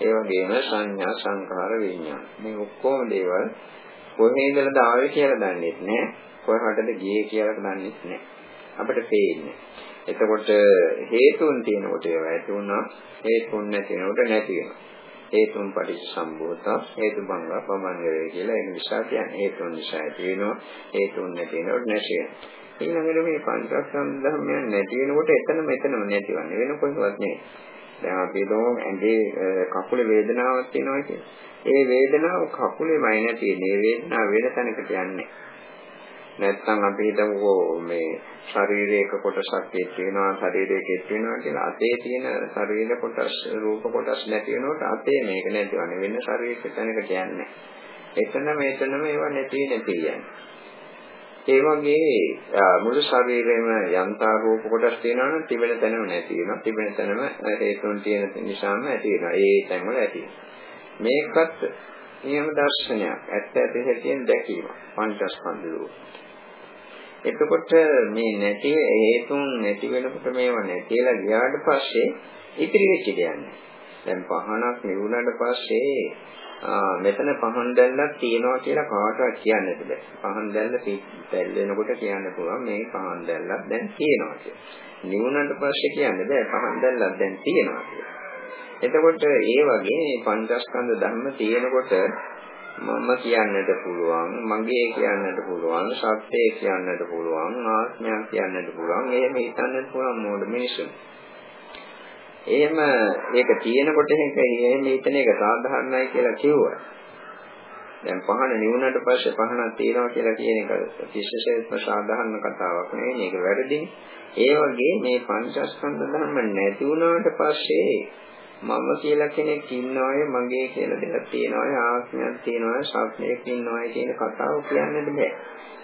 ඒ වගේම සංඥා සංකාර විඥාන. මේ ඔක්කොම දේවල් කොහේ ඉඳලාද ආවේ කියලා දන්නේ නැහැ. කොහටද ගියේ කියලා දන්නේ නැහැ. අපිට පේන්නේ. එතකොට හේතුන් තියෙනකොට ඒවා ඇති වුණා හේතුන් නැති වෙනකොට නැති වෙනවා. හේතුන් පටිච්චසම්භූත හේතු බංග පමංගරේ කියලා ඒ නිසා කියන්නේ. හේතුන් නිසා ඇති වෙනවා. හේතුන් නැති වෙනකොට නැති වෙනවා. ඊළඟට මේ පංචස්කන්ධ ධර්මයන් නැති වෙනකොට එතනම එතනම නැතිවන්නේ වෙන කොහෙවත් නෙවෙයි. දැන් අපි හිතමු ඇඟේ කකුලේ වේදනාවක් තියෙනවා කියලා. ඒ වේදනාව කකුලේමයි නැති වෙන්නේ. වේදනාව වෙන තැනකට යන්නේ. නැත්නම් අපි හිතමුකෝ මේ ශරීරයක කොටසක් එක් වෙනවා ශරීරයක එක් වෙනවා කියලා අතේ තියෙන ශරීර කොටස් රූප කොටස් නැති වෙනකොට අතේ මේක නැතිවන්නේ වෙන ශරීරයක තැනකට යන්නේ. එතන මේතනම ඒවා නැති නැති යන්නේ. ඒ වගේ මුළු ශරීරෙම යන්තා රූප කොටස් තියෙනවා නම් තිබෙන තැනම නැති වෙනවා. තිබෙන තැනම හේතුන් තියෙන නිසාම ඇති වෙනවා. ඒ තැන්වල ඇති මේකත් නියම දර්ශනයක්. ඇත්ත ඇති හැටියෙන් දැකීම. පංචස්කන්ධ රූප. එතකොට මේ නැති හේතුන් නැති වෙනකොට මේව නැතිලා ගියාට පස්සේ ඉතිරි වෙච්ච දෙයක් දැන් පහනක් නිවුණාට පස්සේ මෙතන පහන් දැල්ලක් තියෙනවා කියලා කාටවත් කියන්නත් බෑ. පහන් දැල්ල දැල් වෙනකොට කියන්න පුළුවන් මේ පහන් දැල්ලක් දැන් තියෙනවා කියලා. නිවුණාට පස්සේ කියන්න බෑ පහන් දැල්ලක් දැන් තියෙනවා කියලා. එතකොට ඒ වගේ පංචස්කන්ධ ධර්ම තියෙනකොට මම කියන්නට පුළුවන් මගේ කියන්නට පුළුවන් සත්‍යය කියන්නට පුළුවන් ආත්මයක් කියන්නට පුළුවන් එහෙම හිතන්නට පුළුවන් මොඩ මිනිස්සු. එහෙම ඒක තියෙනකොට ඒක එහෙම හිතන එක සාධාරණයි කියලා කිව්වා. දැන් පහන නිවුණට පස්සේ පහනක් තියෙනවා කියලා කියන එක විශේෂයෙන්ම සාධාරණ කතාවක් නෙවෙයි මේක වැරදිනේ. ඒ වගේ මේ පංචස්කන්ධ ධර්ම නැති වුණාට පස්සේ මම කියලා කෙනෙක් ඉන්නවය මගේ කියලා දෙයක් තියෙනවය ආත්මයක් තියෙනවය සත්‍යයක් ඉන්නවය කියන කතාව කියන්නද බෑ.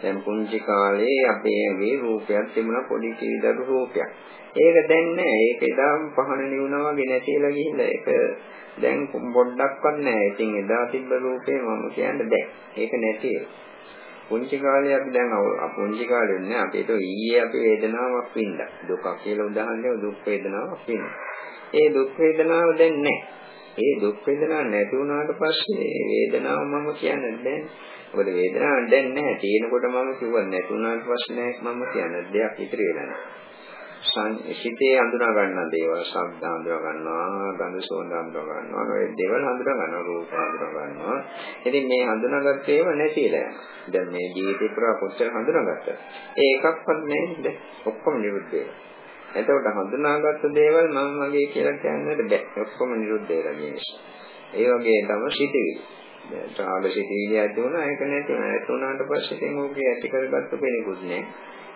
දැන් පුංචි කාලේ අපේ ඇඟේ රූපයක් තිබුණා පොඩි කීදරු රූපයක්. ඒක දැන් නෑ. ඒක එදාම පහන නිවුණා වගේ නැතිලා ගිහිල්ලා ඒක දැන් පොඩ්ඩක්වත් නෑ. ඉතින් එදා තිබ්බ රූපේ මම කියන්න බෑ. ඒක නැති පුංචි කාලේ අපි දැන් පුංචි කාලේ නෑ අපිට ඊයේ අපි වේදනාවක් වින්දා. දුකක් කියලා උදාහරණයක් දුක් වේදනාවක් වින්දා. ඒ දුක් වේදනාව දැන් නැහැ. ඒ දුක් වේදනාව නැති වුණාට පස්සේ වේදනාව මම කියන්නේ දැන්. මොකද වේදනාවක් දැන් නැහැ. තියෙනකොට මම කිව්වා නැති වුණාට පස්සේ නැහැ මම කියන දෙයක් ඉතිරි වෙලා නැහැ. සිතේ අඳුනා ගන්න දේවල්, ශබ්ද අඳුනා ගන්නවා, ගඳ සුවඳ අඳුනා ගන්නවා, ඔය දේවල් අඳුනා ගන්නවා, රූප අඳුනා ගන්නවා. ඉතින් මේ හඳුනාගත්ත ඒවා නැතිලා යනවා. දැන් මේ ජීවිතේ පුරා කොච්චර හඳුනාගත්තද? ඒ එකක්වත් නැහැ නේද? ඔක්කොම නිරුද්ධ වෙනවා. එතකොට හඳුනාගත්ත දේවල් මම මගේ කියලා කියන්නට බෑ. ඔක්කොම නිරුද්ධ වෙලා ගිය නිසා. ඒ වගේ තමයි සිටිවිලි. රාග සිටිවිලි ඇති වුණා ඒක නැති වුණා. ඒක උනාට පස්සේ ඉතින් ඕකේ ඇති කරගත්ත කෙනෙකුත් නෑ.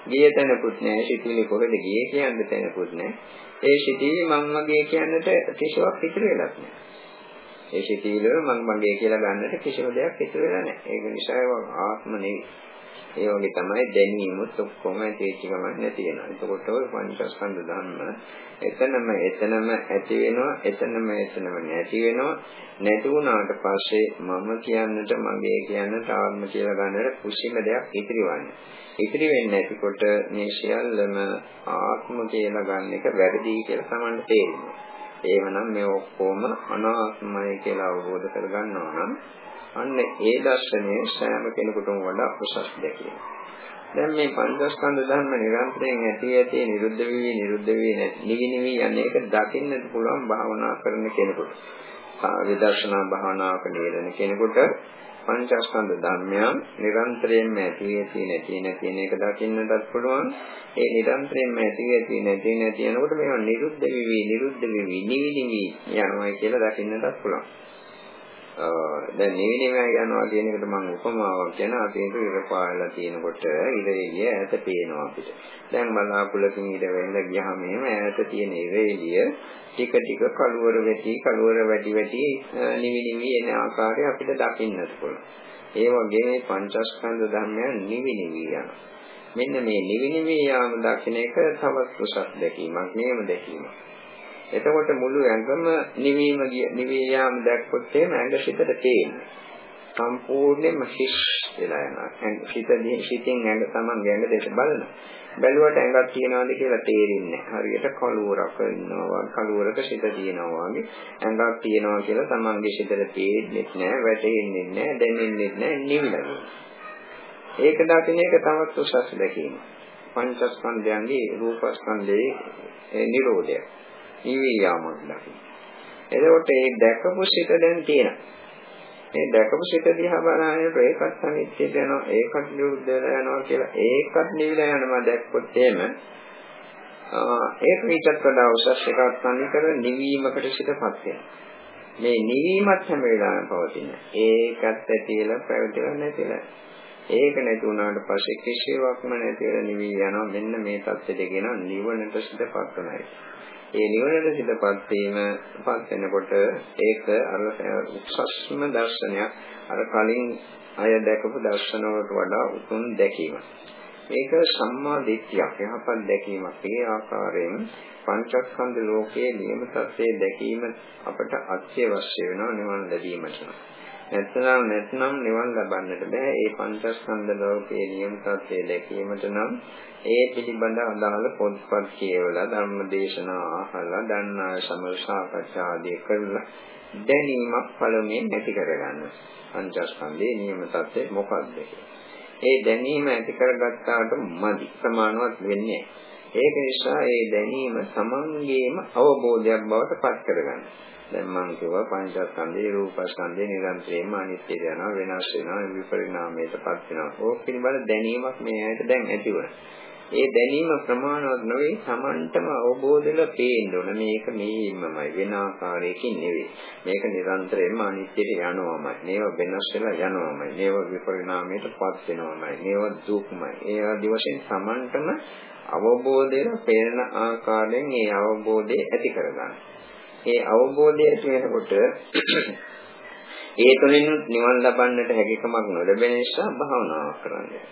ගිය තැනකුත් නෑ සිටිවිලි කොහෙද ගියේ කියන්න තැනකුත් නෑ. ඒ සිටිවිලි මම වගේ කියන්නට කිසිවක් ඉතුරු වෙලක් නෑ. ඒ සිටිවිලි මම මගේ කියලා ගන්නට කිසිම දෙයක් ඉතුරු වෙලා නෑ. ඒක නිසා ආත්ම නෙවෙයි. ඒ වගේ තමයි දැනීමුත් ඔක්කොම ඇතිවෙච්ච ගමන් නැති වෙනවා. එතකොට ඔය පංචස්කන්ධ ධර්ම එතනම එතනම ඇති වෙනවා, එතනම එතනම නැති වෙනවා. නැති වුණාට පස්සේ මම කියන්නට මගේ කියන්නට ආත්ම කියලා ගන්නට කුසිම දෙයක් ඉතිරිවන්නේ. ඉතිරි වෙන්නේ නැතිකොට මේ සියල්ලම ආත්ම කියලා ගන්න එක වැරදි කියලා තමයි තේරෙන්නේ. එහෙමනම් මේ ඔක්කොම අනාත්මයි කියලා අවබෝධ කරගන්නවා නම් අන්න ඒ දර්ශනය සෑම කෙනෙකුටම වඩා උසස් දෙකේ. දැන් මේ පංචස්කන්ධ ධර්ම නිරන්තරයෙන් ඇති ඇති නිරුද්ධ වෙවි නිරුද්ධ වෙවි නිවි නිවි යන්නේක දකින්නට පුළුවන් භාවනා කරන කෙනෙකුට. විදර්ශනා භාවනාවක නිරණ කෙනෙකුට පංචස්කන්ධ ධර්මයන් නිරන්තරයෙන්ම ඇති ඇති නැති නැති එක දකින්නටත් පුළුවන්. ඒ නිරන්තරයෙන්ම ඇති ඇති නැති නැති යනකොට මේවා නිරුද්ධ වෙවි නිරුද්ධ වෙවි නිවි නිවි යනවා කියලා දකින්නටත් පුළුවන්. දැන් නිවිනිම යනවා කියන එකට මම උපමාවක් කියන අපේට ඉර පායලා තියෙනකොට ඉර එළිය ඈත පේනවා අපිට. දැන් බලාකුලකින් ඉර වෙන්න ගියාම එහෙම ඈත තියෙන ඉර එළිය ටික ටික කළුවර වැටි කළුවර වැටි වැටි නිවිනිමි එන ආකාරය අපිට දකින්නත් පුළුවන්. ඒ වගේ මේ පංචස්කන්ධ ධර්මයන් නිවිනිමි යනවා. මෙන්න මේ නිවිනිමි යාම දකින්න එක තවත් උසස් දැකීමක්, නියම දැකීමක්. එතකොට මුළු ඇඟම නිවීම නිවී යාම දැක්කොත් එහෙම ඇඟ සිතට තේින්නේ. සම්පූර්ණයෙන්ම හිස් වෙලා යනවා. හිත හිතින් ඇඟ තමන් ඇඟ දෙක බලනවා. බැලුවට ඇඟක් තියනවාද කියලා තේරෙන්නේ හරියට කළුවරක ඉන්නවා කළුවරක සිත තියෙනවා වගේ ඇඟක් තියනවා කියලා තමන්ගේ සිතට තේරෙන්නේ නැහැ වැටෙන්නේ නැහැ දැනෙන්නේ නැහැ නිවිලා ඒක දකින්න එක තවත් උසස් දැකීම පංචස්කන්ධයන්ගේ රූපස්කන්ධයේ නිරෝධය නිවි යාමක් දකින්න. එතකොට මේ දැකපු සිත දැන් තියෙනවා. මේ දැකපු සිත දිහා බලනකොට ඒකත් අනිත්‍ය වෙනවා ඒකත් නිරුද්ධ වෙලා යනවා කියලා ඒකත් නිවිලා යනවා දැක්කොත් එහෙම ඒක විචත් වඩා උසස් එකක් තනිකර නිවීමකට සිතපත් වෙනවා. මේ නිවීමත් හැම වෙලාවෙම පවතින. ඒකත් ඇතිලා පැවතිලා නැතිලා. ඒක නැති වුණාට පස්සේ කිසිවක්ම නැතිලා නිවි යනවා. මෙන්න මේ தත්ත්වෙට කියන නිවනට සිතපත් වෙනවා. ඒ නිවනට සිතපත් වීම පත් වෙනකොට ඒක අර උත්සස්ම දර්ශනයක් අර කලින් අය දැකපු දර්ශන වලට වඩා උතුම් දැකීමක්. මේක සම්මා දිට්ඨියක් යහපත් දැකීමක්. ඒ ආකාරයෙන් පංචස්කන්ධ ලෝකයේ නියම තත්ත්වයේ දැකීම අපට අත්‍යවශ්‍ය වෙනවා නිවන ලැබීමට. නැත්නම් නැත්නම් නිවන් ලබන්නට බෑ. ඒ පංචස්කන්ධ ලෝකයේ නියම තත්ත්වයේ දැකීමට නම් ඒ පිළිබඳ අදාළ පොත්පත් කියවලා ධර්ම දේශනා අහලා දන්නා සමර සාකච්ඡා ආදී කරලා දැනීමක් පළමුවෙන් ඇති කරගන්න. පංචස්කන්ධයේ නියම තත්ත්වය මොකක්ද ඒ දැනීම ඇති කරගත්තාට මදි ප්‍රමාණවත් වෙන්නේ ඒක නිසා ඒ දැනීම සමන්ගේම අවබෝධයක් බවට පත් කරගන්න. දැන් මම කියවා පංචස්කන්ධේ රූපස්කන්ධේ නිරන්තරයෙන්ම අනිත්‍ය වෙනවා වෙනස් වෙනවා විපරිණාමයටපත් වෙනවා. ඕක පිළිබඳ දැනීමක් මේ ඇයිට දැන් ඇති වුණා. ඒ දැනීම ප්‍රමාණවත් නොවේ Tamanටම අවබෝධලා පේන්න ඕන මේක මේමමයි වෙන ආකාරයකින් නෙවෙයි මේක නිරන්තරයෙන්ම අනිත්‍යයට යනවාමයි මේවා වෙනස් වෙලා යනවාමයි මේවා විපරිණාමයටපත් වෙනවාමයි මේවා දුක්මයි ඒ ආදි වශයෙන් Tamanටම අවබෝධයෙන් පේන ආකාරයෙන් ඒ අවබෝධය ඇති කරගන්න. ඒ අවබෝධය ඇති වෙනකොට ඒ තුළින් නිවන් ලබන්නට හැකියාවක් නොලැබෙන නිසා භාවනාව කරන්නේ.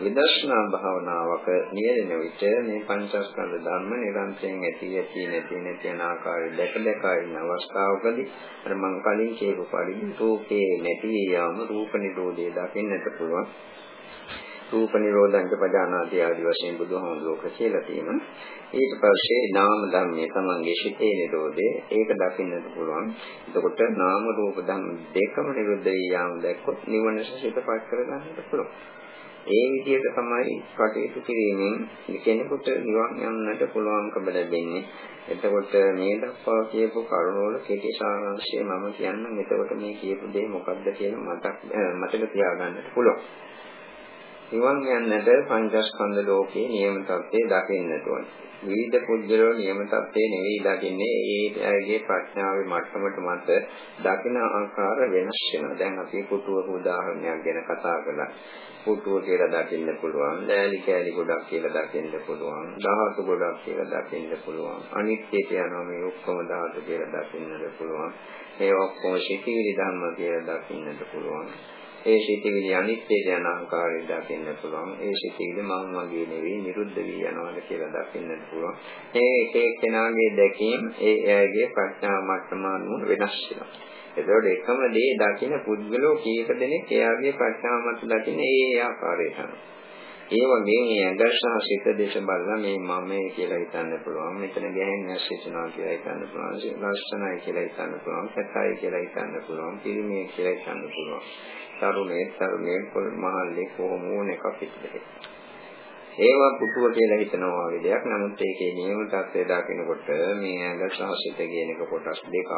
විදර්ශනා භාවනාවක නියැලෙන විට මේ පංචස්කන්ධ ධර්ම නිරන්තරයෙන් ඇති ඇති නැති නැති යන ආකාරය දැක දැක ඉන්න අවස්ථාවකදී අර මං කලින් කියපු පරිදි රූපේ නැති යාම රූප නිරෝධය දකින්නට පුළුවන් රූප නිරෝධංච පජානාති ආදි වශයෙන් බුදුහාමුදුරුවෝ කියලා තියෙනවා. ඊට පස්සේ නාම ධර්මයේ තමන්ගේ සිතේ නිරෝධය ඒක දකින්නට පුළුවන්. එතකොට නාම රූප ධර්ම දෙකම නිරුද්ධ යාම දැක්කොත් නිවන සිතපත් කරගන්නට පුළුවන්. ඒ විදිහට තමයි කටයුතු කිරීමෙන් කෙනෙකුට නිවන් යන්නට පුළුවන්කම ලැබෙන්නේ. එතකොට මේ දක්වා කියපු කරුණවල කෙටි සාරාංශය මම කියන්නම්. එතකොට මේ කියපු දේ මොකක්ද කියලා මතක් මතක තියාගන්නට පුළුවන්. නිවන් යන්නට පංචස්කන්ධ ලෝකයේ නියම තත්ත්වය දකින්නට ඕන. විවිධ පුද්ගලෝ නියම තත්ත්වේ නෙවෙයි දකින්නේ ඒ ඇගේ ප්‍රඥාවේ මට්ටමට මත දකින ආකාර වෙනස් වෙනවා. දැන් අපි පුටුවක උදාහරණයක් ගැන කතා කළා. පුටුව කියලා දකින්න පුළුවන්, ලෑලි කෑලි ගොඩක් කියලා දකින්න පුළුවන්, ධාතු ගොඩක් කියලා දකින්න පුළුවන්. අනිත්‍යයට යනවා මේ ඔක්කොම ධාතු කියලා දකින්නට පුළුවන්. ඒ ඔක්කොම ශිතිවිලි ධර්ම කියලා දකින්නට පුළුවන්. ඒ සිතිවිලි අනිත්‍යද යන ආකාරය දකින්න පුළුවන්. ඒ සිතිවිලි මම මගේ නෙවෙයි නිරුද්ධ වී යනවාද කියලා දකින්න පුළුවන්. මේ එක එක්කෙනාගේ දැකීම ඒ එයාගේ ප්‍රඥා මට්ටම අනුව වෙනස් වෙනවා. ඒතකොට එකම දේ දකින්න පුද්ගලෝ කීප දෙනෙක් එයාගේ ප්‍රඥා මත දකින්න ඒ ආකාරයට අනුව. ඒ වගේ මේ ඇඟ සහ සිත දේශ බලලා මේ මමයි කියලා හිතන්න පුළුවන්. මෙතන ගැහෙන්නේ සිතනවා කියලා හිතන්න පුළුවන්. ලස්සනයි කියලා හිතන්න පුළුවන්. සැතයි කියලා හිතන්න පුළුවන්. පිරිමියෙක් කියලා හිතන්න පුළුවන්. තරුණේ තරුණේ පොල් මහල්ලේ කොහොම ඕන එකක් පිටදේ. ඒවා පුතුව කියලා හිතනවා වගේ දෙයක්. නමුත් ඒකේ නියම තත්ත්වය දකිනකොට මේ ඇඟ සාසිත කියන එක කොටස් දෙකක්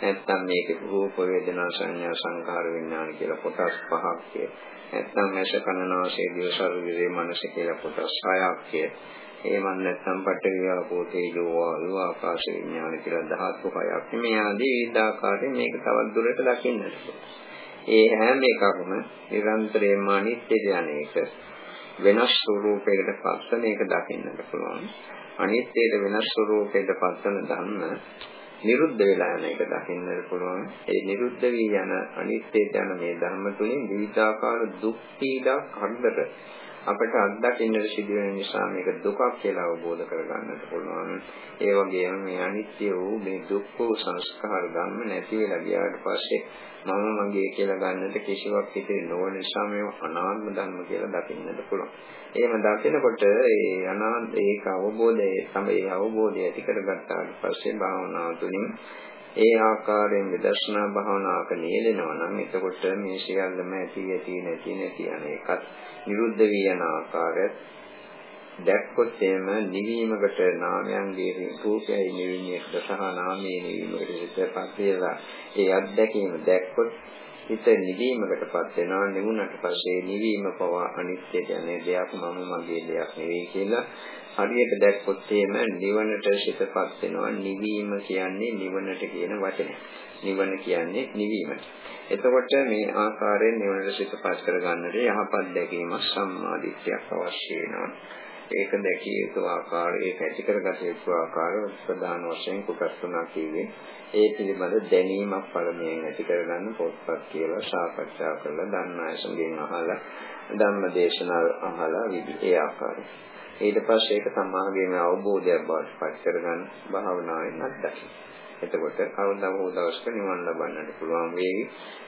නැත්තම් මේකේ රූප වේදනා සංඥා සංකාර විඥාන කියලා කොටස් පහක් නැත්තම් මේක කනනාසය දිව ශරීරයේ මනස කියලා කොටස් හයක් එහෙම නැත්නම් පටවියාපෝ තේජෝ වායු ආකාශ විඥාන කියලා ධාතු හයක් මේ ආදී විවිධාකාරයෙන් මේක තවත් දුරට දකින්නට පුළුවන්. ඒ හැම එකක්ම නිරන්තරයෙන්ම අනිත්‍යද යන එක වෙනස් ස්වરૂපයකට පස්සන එක දකින්නට පුළුවන්. අනිත්‍යයට වෙනස් ස්වરૂපයකට පස්සන ධර්ම නිරුද්ධ වෙලා යන එක දකින්නට පුළුවන්. ඒ නිරුද්ධ වී යන අනිත්‍යයට යන මේ ධර්ම තුලින් විවිධාකාර දුක් පීඩා කරදර අපට අත්දකින්නට සිදුවෙන නිසා මේක දුකක් කියලා අවබෝධ කරගන්නට පුළුවන්. ඒ වගේම මේ අනිත්‍ය වූ මේ දුක් වූ සංස්කාර ධර්ම නැති වෙලා ගියාට පස්සේ මම මගේ කියලා ගන්නට කිසිවක් හිතේ නොවන නිසා මේව අනාත්ම ධර්ම කියලා දකින්නට පුළුවන්. එහෙම දකිනකොට ඒ අනාත්ම ඒක අවබෝධය තමයි අවබෝධය ඇති කරගත්තාට පස්සේ භාවනාව තුළින් ඒ ආකාරයෙන් විදර්ශනා භාවනාවක නියැලෙනවා නම් එතකොට මේ සියල්ලම ඇති ඇති නැති නැති යන එකත් නිරුද්ධ වී යන ආකාරයත් දැක්කොත් එම නිවීමකට නාමයන්ගේ රූපයයි නිවීමකට සහ නාමයේ නිවීමකට සිතපත් වේලා ඒ අත්දැකීම දැක්කොත් හිත නිවීමකටපත් වෙනවා නිවුණට පස්සේ නිවීම පවා අනිත්‍ය කියන්නේ දෙයක් මම මගේ දෙයක් නෙවෙයි කියලා හරියට දැක්කොත් එහෙම නිවනට සිතපත් වෙනවා නිවීම කියන්නේ නිවනට කියන වචනය. නිවන කියන්නේ නිවීමට. එතකොට මේ ආකාරයෙන් නිවනට සිතපත් කරගන්නට යහපත් දැකීමක් සම්මාදිට්ඨියක් අවශ්‍ය වෙනවා. ඒක දැකිය යුතු ආකාරය ඒක ඇති කරගත යුතු ආකාරය ප්‍රධාන වශයෙන් කොටස් තුනක් කිව්වේ. ඒ පිළිබඳ දැනීමක් පළමුවෙන් ඇති කරගන්න පොත්පත් කියලා සාකච්ඡා කරලා දන්න අය සම්ගෙන් අහලා ධම්ම දේශනා අහලා විදි ඒ ආකාරය. ඊට පස්සේ ඒක සමාගයේම අවබෝධයක් බවට පත් කරගන්න භාවනාවෙන් අත්දකින්න. එතකොට කවදා හෝ දවසක නිවන් ලබන්නට පුළුවන් වේවි.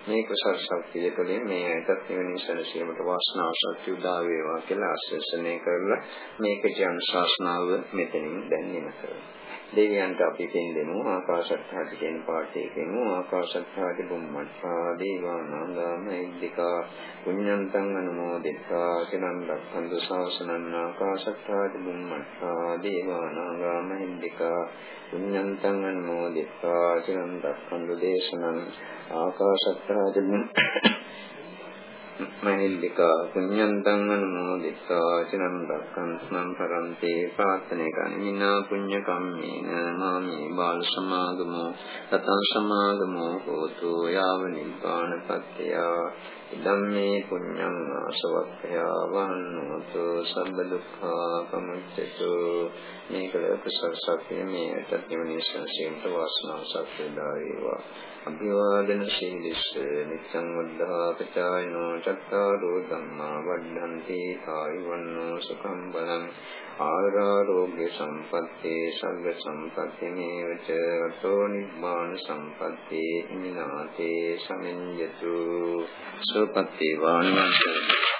මේ කුසල ශක්තිය තුළින් මේ ඇතත් නිවන සැලසීමට වාසනාව ශක්තිය උදා වේවා කියලා ආශිර්වාදනය කරලා මේක ජන ශාසනාව මෙතනින් දැන් නිම කරනවා. දෙවියන්ට අපි පින් දෙමු ආකාශත්හාට කියන පාඨය කියමු ආකාශත්හාට බුම්මත්සා දේවානන්දම ඉද්దికා පුඤ්ඤන්තං අනුමෝදිතා සිනන්දස්සන්දු ශාසනං ආකාශත්හාට බුම්මත්සා දේවානන්දම ඉද්దికා පුඤ්ඤන්තං අනුමෝදිතා සිනන්දස්සන්දු දේශනං ආකාශත්හාට මහින්దికා පුඤ්ඤන්තං අනුමෝදිතා චිරන් රක්ඛන්තුං පරන්තේ ප්‍රාර්ථනේ කනිනා පුඤ්ඤ කම්මේන මාමි බාල සමාගමෝ තතං සමාගමෝ හෝතු යාව නිපානපත්ත්‍ය ධම්මේ පුඤ්ඤං ආසවක්ඛයා වන්නෝතු සම්බ දුක්ඛා පමුච්චතු මේකල කුසල සත්‍ය මේ ඇතත් නිවනේ සංසීමට වාසනාව සත්‍ය දාවේවා අභිවාදන සීලිස්ස නිච්ඡං වද්ධා පචායනෝ චත්තාරෝ ධම්මා වඩ්ඩන්ති ආයුවන්නෝ සුඛං බලං ආරෝග්‍ය සම්පත්තේ සග්ග සම්පත්තේ මේවච අතෝ නිබ්බාන සම්පත්තේ හිමිනාතේ සමිඤ්ඤතු සුපත්තේ වාණියං